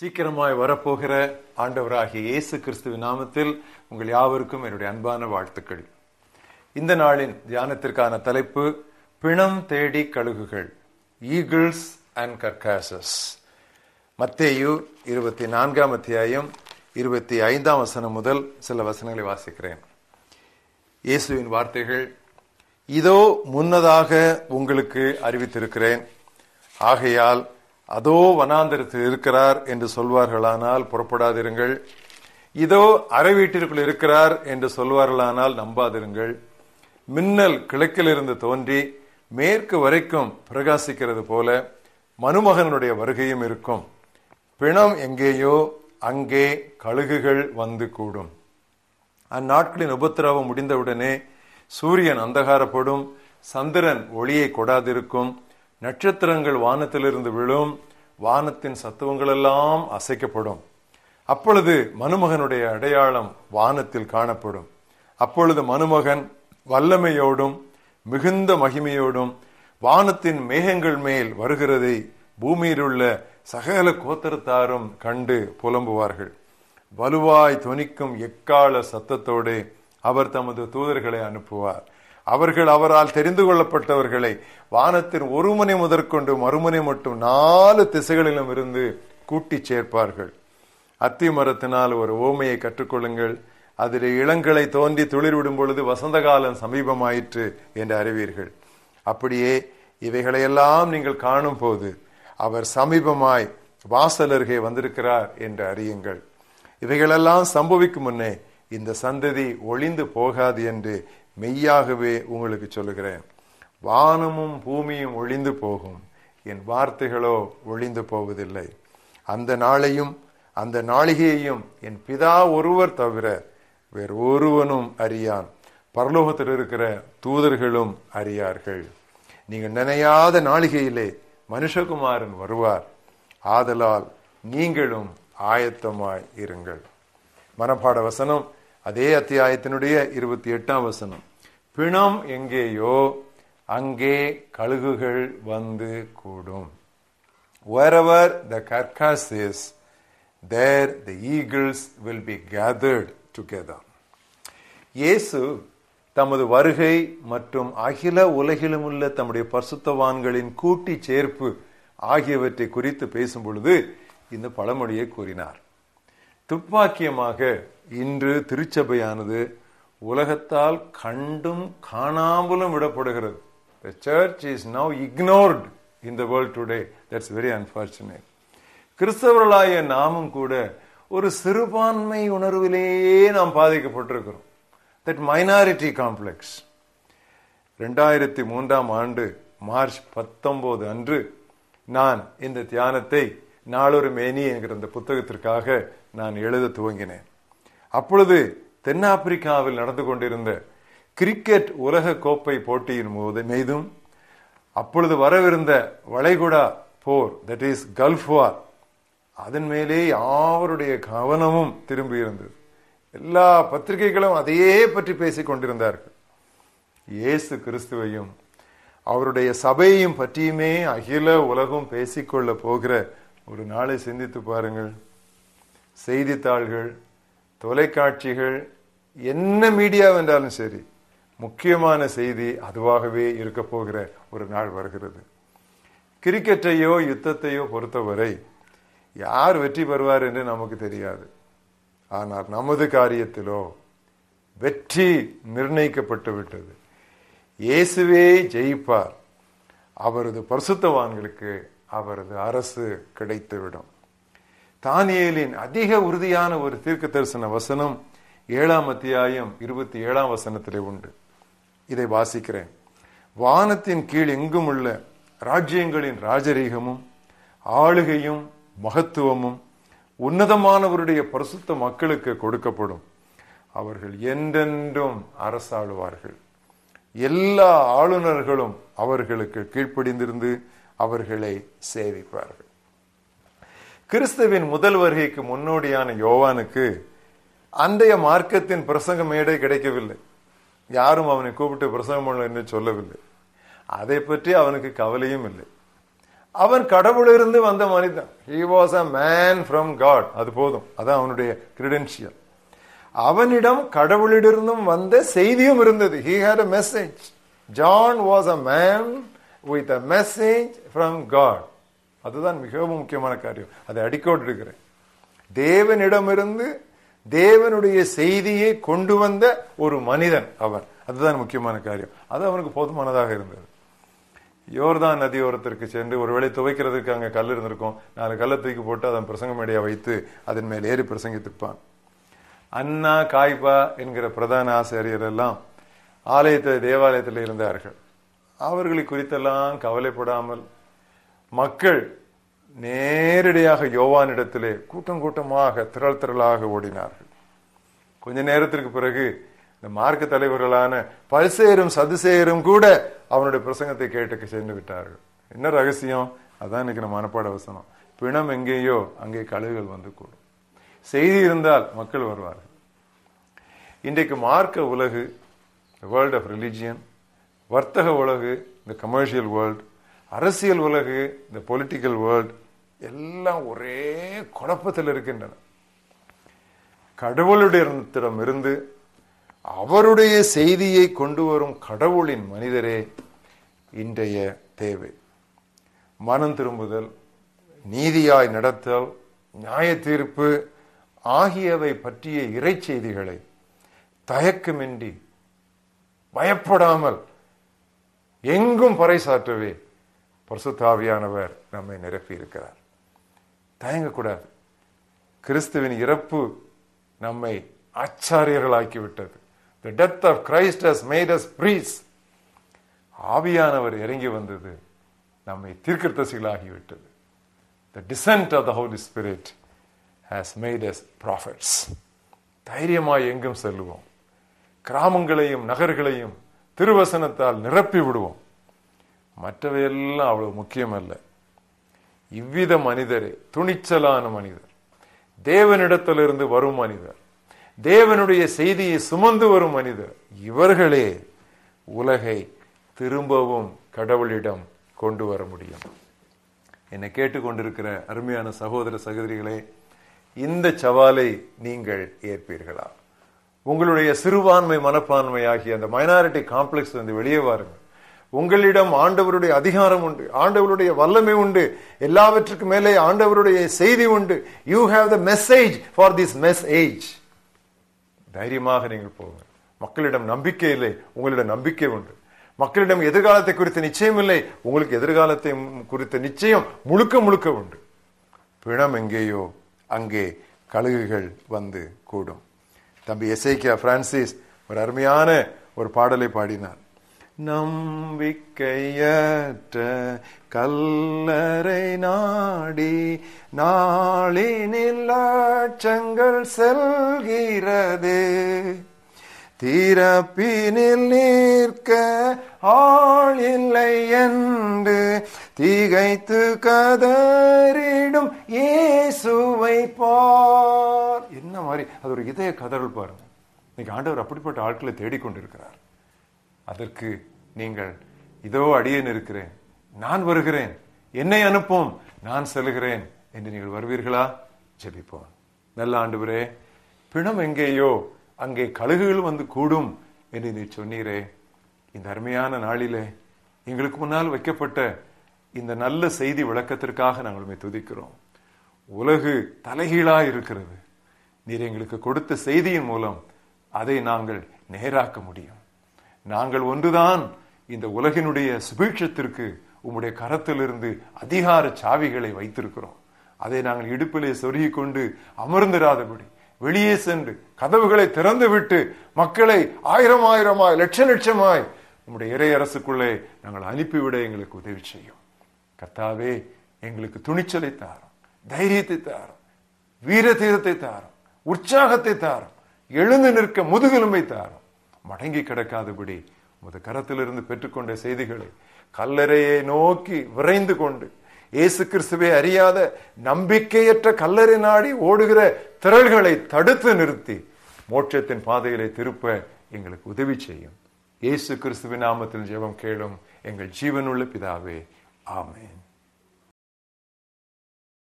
சீக்கிரமாய் வரப்போகிற ஆண்டவராகிய இயேசு கிறிஸ்துவின் நாமத்தில் உங்கள் யாவருக்கும் என்னுடைய அன்பான வாழ்த்துக்கள். இந்த நாளின் தியானத்திற்கான தலைப்பு பிணம் தேடி கழுகுகள் ஈகிள்ஸ் அண்ட் கர்காசஸ் மத்தேயு இருபத்தி நான்காம் அத்தியாயம் இருபத்தி ஐந்தாம் வசனம் முதல் சில வசனங்களை வாசிக்கிறேன். இயேசுவின் வார்த்தைகள் இதோ முன்னதாக உங்களுக்கு அறிவித்திருக்கிறேன். ஆகையால் அதோ வனாந்தரத்தில் இருக்கிறார் என்று சொல்வார்களானால் புறப்படாதிருங்கள். இதோ அறை வீட்டிற்குள் இருக்கிறார் என்று சொல்வார்களானால் நம்பாதிருங்கள். மின்னல் கிழக்கிலிருந்து தோன்றி மேற்கு வரைக்கும் பிரகாசிக்கிறது போல மனுமகனுடைய வருகையும் இருக்கும். பிணம் எங்கேயோ அங்கே கழுகுகள் வந்து கூடும். அந்நாட்களின் உபத்திரவம் முடிந்தவுடனே சூரியன் அந்தகாரப்படும் சந்திரன் ஒளியை கொடாதிருக்கும் நட்சத்திரங்கள் வானத்திலிருந்து விழும் வானத்தின் சத்துவங்கள் எல்லாம் அசைக்கப்படும். அப்பொழுது மனுமகனுடைய அடையாளம் வானத்தில் காணப்படும். அப்பொழுது மனுமகன் வல்லமையோடும் மிகுந்த மகிமையோடும் வானத்தின் மேகங்கள் மேல் வருகிறதை பூமியிலுள்ள சகல கோத்தரத்தாரும் கண்டு புலம்புவார்கள். வலுவாய் தொனிக்கும் எக்கால சத்தத்தோடு அவர் தமது தூதர்களை அனுப்புவார். அவர்கள் அவரால் தெரிந்து கொள்ளப்பட்டவர்களை வானத்தின் ஒரு முனை முதற்கொண்டு மறுமுனை மட்டும் நாலு திசைகளிலும் இருந்து கூட்டி சேர்ப்பார்கள். அத்தி மரத்தினால் ஒரு ஓமையை கற்றுக்கொள்ளுங்கள். அதில் இளங்களை தோன்றி துளிர்விடும் பொழுது வசந்த காலம் சமீபமாயிற்று என்று அறிவீர்கள். அப்படியே இவைகளையெல்லாம் நீங்கள் காணும் போது அவர் சமீபமாய் வாசலருகே வந்திருக்கிறார் என்று அறியுங்கள். இவைகளெல்லாம் சம்பவிக்கும் முன்னே இந்த சந்ததி ஒளிந்து போகாது என்று மெய்யாகவே உங்களுக்கு சொல்லுகிறேன். வானமும் பூமியும் ஒளிந்து போகும். என் வார்த்தைகளோ ஒளிந்து போவதில்லை. அந்த நாளையும் அந்த நாளிகையையும் என் பிதா ஒருவர் தவிர வேறு ஒருவனும் அறியான். பரலோகத்தில் இருக்கிற தூதர்களும் அறியார்கள். நீங்கள் நினையாத நாளிகையிலே மனுஷகுமாரன் வருவார். ஆதலால் நீங்களும் ஆயத்தமாய் இருங்கள். மனப்பாட வசனம் அதே அத்தியாயத்தினுடைய இருபத்தி எட்டாம் வசனம். பிணம் எங்கேயோ அங்கே கழுகுகள் வந்து கூடும். Wherever the carcass is there the eagles will be gathered together. இயேசு தமது வருகை மற்றும் அகில உலகிலும் உள்ள தம்முடைய பரிசுத்தவான்களின் கூட்டி சேர்ப்பு ஆகியவற்றை குறித்து பேசும் பொழுது இந்த பழமொழியை கூறினார். துப்பாக்கியமாக இன்று திருச்சபையானது உலகத்தால் கண்டும் காணாமலும் விடப்படுகிறது. The church is now ignored in the world today that's very unfortunate கிறிஸ்தவர்களாய நாமும் கூட ஒரு சிறுபான்மை உணர்விலேயே நாம் பாதிக்கப்பட்டிருக்கிறோம். தட் மைனாரிட்டி காம்ப்ளெக்ஸ் ரெண்டாயிரத்தி மூன்றாம் ஆண்டு மார்ச் பத்தொன்பது அன்று நான் இந்த தியானத்தை நாளொரு மேனி என்கிற அந்த புத்தகத்திற்காக நான் எழுத துவங்கினேன். அப்பொழுது தென்னாப்பிரிக்காவில் நடந்து கொண்டிருந்த கிரிக்கெட் உலக கோப்பை போட்டியின் போது மீதும் அப்பொழுது வரவிருந்த வளைகுடா போர் தட் இஸ் கல்ஃப் வார் அதன் மேலே யாவருடைய கவனமும் திரும்பி இருந்தது. எல்லா பத்திரிகைகளும் அதையே பற்றி பேசிக் கொண்டிருந்தார்கள். இயேசு கிறிஸ்துவையும் அவருடைய சபையையும் பற்றியுமே அகில உலகம் பேசிக்கொள்ள போகிற ஒரு நாளை சிந்தித்து பாருங்கள். செய்தித்தாள்கள் தொலைக்காட்சிகள் என்ன மீடியா என்றாலும் சரி முக்கியமான செய்தி அதுவாகவே இருக்க போகிற ஒரு நாள் வருகிறது. கிரிக்கெட்டையோ யுத்தத்தையோ பொறுத்தவரை யார் வெற்றி பெறுவார் என்று நமக்கு தெரியாது. ஆனால் நமது காரியத்திலோ வெற்றி நிர்ணயிக்கப்பட்டு விட்டது. இயேசுவே ஜெயிப்பார். அவரது பரிசுத்தவான்களுக்கு அவரது அரசு கிடைத்துவிடும். தானியலின் அதிக உறுதியான ஒரு தீர்க்க தரிசன வசனம் ஏழாம் அத்தியாயம் இருபத்தி ஏழாம் வசனத்திலே உண்டு. இதை வாசிக்கிறேன். வானத்தின் கீழ் எங்கும் உள்ள ராஜ்யங்களின் ராஜரீகமும் ஆளுகையும் மகத்துவமும் உன்னதமானவருடைய பரிசுத்த மக்களுக்கு கொடுக்கப்படும். அவர்கள் என்றென்றும் அரசாளுவார்கள். எல்லா ஆளுநர்களும் அவர்களுக்கு கீழ்ப்படிந்திருந்து அவர்களை சேவிப்பார்கள். கிறிஸ்துவின் முதல் வருகைக்கு முன்னோடியான யோவானுக்கு அந்தைய மார்க்கத்தின் பிரசங்க மேடை கிடைக்கவில்லை. யாரும் அவனை கூப்பிட்டு பிரசங்கம் பண்ண என்று சொல்லவில்லை. அதை பற்றி அவனுக்கு கவலையும் இல்லை. அவன் கடவுளிருந்து வந்த மனிதன். He was a man from God அது போதும். அதான் அவனுடைய கிரெடென்ஷியல் அவனிடம் கடவுளிடமிருந்தும் வந்த செய்தியும் இருந்தது. He had a message John was a man with a message from God அதுதான் மிகவும் முக்கியமான காரியம். அதை அடிக்கோடு இருக்கிறேன் தேவனிடமிருந்து தேவனுடைய செய்தியை கொண்டு வந்த ஒரு மனிதன் அவன். அதுதான் முக்கியமான காரியம். அது அவனுக்கு போதுமானதாக இருந்தது. யோர்தான் நதியோரத்திற்கு சென்று ஒருவேளை துவைக்கிறதுக்கு அங்கே கல் இருந்திருக்கும். நாலு கல்லை தூக்கி போட்டு அதன் பிரசங்க மேடையை வைத்து அதன் மேல் ஏறி பிரசங்கித்திருப்பான் அண்ணா காய்பா என்கிற பிரதான ஆசிரியர் எல்லாம் ஆலயத்தில் தேவாலயத்தில் இருந்தார்கள். அவர்களை குறித்தெல்லாம் கவலைப்படாமல் மக்கள் நேரடியாக யோவானிடத்திலே கூட்டம் கூட்டமாக திரள் திரளாக ஓடினார்கள். கொஞ்ச நேரத்திற்கு பிறகு இந்த மார்க்க தலைவர்களான பல்சேரும் சதுசேரும் கூட அவனுடைய பிரசங்கத்தை கேட்டு சென்று விட்டார்கள். என்ன ரகசியம்? அதான் இன்னைக்கு நம்ம மனப்பாட வசனம். பிணம் எங்கேயோ அங்கே கழுகுகள் வந்து கூடும். செய்தி இருந்தால் மக்கள் வருவார்கள். இன்றைக்கு மார்க்க உலகு வேர்ல்ட் ஆஃப் ரிலிஜியன் வர்த்தக உலகு இந்த கமர்ஷியல் வேர்ல்ட் அரசியல் உலகு இந்த பொலிட்டிக்கல் வேர்ல்ட் எல்லாம் ஒரே குழப்பத்தில் இருக்கின்றன. கடவுளுடையத்திடம் இருந்து அவருடைய செய்தியை கொண்டு வரும் கடவுளின் மனிதரே இன்றைய தேவை. மனம் திரும்புதல் நீதியாய் நடத்தல் நியாய தீர்ப்பு ஆகியவை பற்றிய இறை செய்திகளை தயக்கமின்றி பயப்படாமல் எங்கும் பறைசாற்றவே பரிசுத்தாவியானவர் நம்மை நிரப்பி இருக்கிறார் தயங்கக்கூடாது. கிறிஸ்துவின் இறப்பு நம்மை ஆச்சாரியர்களாக்கி விட்டது the death of Christ has made us priests ஆவியானவர் இறங்கி வந்தது நம்மை தீர்க்கத்தசிகளாகிவிட்டது the descent of the Holy Spirit has made us prophets தைரியமாக எங்கும் செல்லுவோம். கிராமங்களையும் நகர்களையும் திருவசனத்தால் நிரப்பி விடுவோம் மற்றவையெல்லாம் அவ்வளவு முக்கியம் அல்ல இவ்வித மனிதரே துணிச்சலான மனிதர். தேவனிடத்திலிருந்து வரும் மனிதர். தேவனுடைய செய்தியை சுமந்து வரும் மனிதர். இவர்களே உலகை திரும்பவும் கடவுளிடம் கொண்டு வர முடியும். என்னை கேட்டுக்கொண்டிருக்கிற அருமையான சகோதர சகோதரிகளே இந்த சவாலை நீங்கள் ஏற்பீர்களா? உங்களுடைய சிறுபான்மை மனப்பான்மை ஆகிய அந்த மைனாரிட்டி காம்ப்ளெக்ஸ் வந்து வெளியே வாருங்கள். உங்களிடம் ஆண்டவருடைய அதிகாரம் உண்டு ஆண்டவருடைய வல்லமை உண்டு எல்லாவற்றுக்கு மேலே ஆண்டவருடைய செய்தி உண்டு. You have the message for this message தைரியமாக நீங்கள் போங்க. மக்களிடம் நம்பிக்கை இல்லை உங்களிடம் நம்பிக்கை உண்டு. மக்களிடம் எதிர்காலத்தை குறித்த நிச்சயம் இல்லை உங்களுக்கு எதிர்காலத்தை குறித்த நிச்சயம் முழுக்க முழுக்க உண்டு. பிணம் எங்கேயோ அங்கே கழுகுகள் வந்து கூடும். தம்பி எஸ்ஐகே பிரான்சிஸ் ஒரு அருமையான ஒரு பாடலை பாடினார். நம்பிக்கையற்ற கல்லறை நாடி நாளினில் லட்சங்கள் செல்கிறது. தீரப்பினில் நிற்க ஆள் இல்லை என்று திகைத்து கதறிடும் இயேசுவை பார். என்ன மாதிரி? அது ஒரு இதய கதறல் பாருங்க. இன்னைக்கு ஆண்டவர் அப்படிப்பட்ட ஆட்களை தேடிக்கொண்டிருக்கிறார். அதற்கு நீங்கள் இதோ அடியேன் இருக்கிறேன். நான் வருகிறேன். என்னை அனுப்பும். நான் செல்கிறேன் என்று நீங்கள் வருவீர்களா? ஜெபிப்போம். நல்ல ஆண்டுவரே பிணம் எங்கேயோ? அங்கே கழுகுகள் வந்து கூடும் என்று நீ சொன்னீரே. இந்த அருமையான நாளிலே எங்களுக்கு முன்னால் வைக்கப்பட்ட இந்த நல்ல செய்தி விளக்கத்திற்காக நாங்கள் துதிக்கிறோம். உலகு தலைகீழா இருக்கிறது. நீர் எங்களுக்கு கொடுத்த செய்தியின் மூலம் அதை நாங்கள் நேராக்க முடியும். நாங்கள் ஒன்றுதான் இந்த உலகினுடைய சுபீட்சத்திற்கு உம்முடைய கரத்திலிருந்து அதிகார சாவிகளை வைத்திருக்கிறோம். அதை நாங்கள் இடுப்பிலே சொருகிக் கொண்டு அமர்ந்திராதபடி வெளியே சென்று கதவுகளை திறந்து விட்டு மக்களை ஆயிரம் ஆயிரமாய் லட்ச லட்சமாய் உம்முடைய இறை அரசுக்குள்ளே நாங்கள் அனுப்பிவிட எங்களுக்கு உதவி செய்யும். கர்த்தாவே எங்களுக்கு துணிச்சலை தாரும் தைரியத்தை தாரும் வீர தீரத்தை தாரும் உற்சாகத்தை தாரும் எழுந்து நிற்க முதுகெலும்பை தாரும். மடங்கி கிடக்காதபடி உமது கரத்திலிருந்து பெற்றுக்கொண்ட செய்திகளை கல்லறையை நோக்கி விரைந்து கொண்டு இயேசு கிறிஸ்துவை அறியாத நம்பிக்கையற்ற கல்லறை நாடி ஓடுகிற திரள்களை தடுத்து நிறுத்தி மோட்சத்தின் பாதைகளை திருப்ப எங்களுக்கு உதவி செய்யும். இயேசு கிறிஸ்துவின் நாமத்தில் ஜெபம் கேளும். எங்கள் ஜீவனுள்ள பிதாவே ஆமேன்.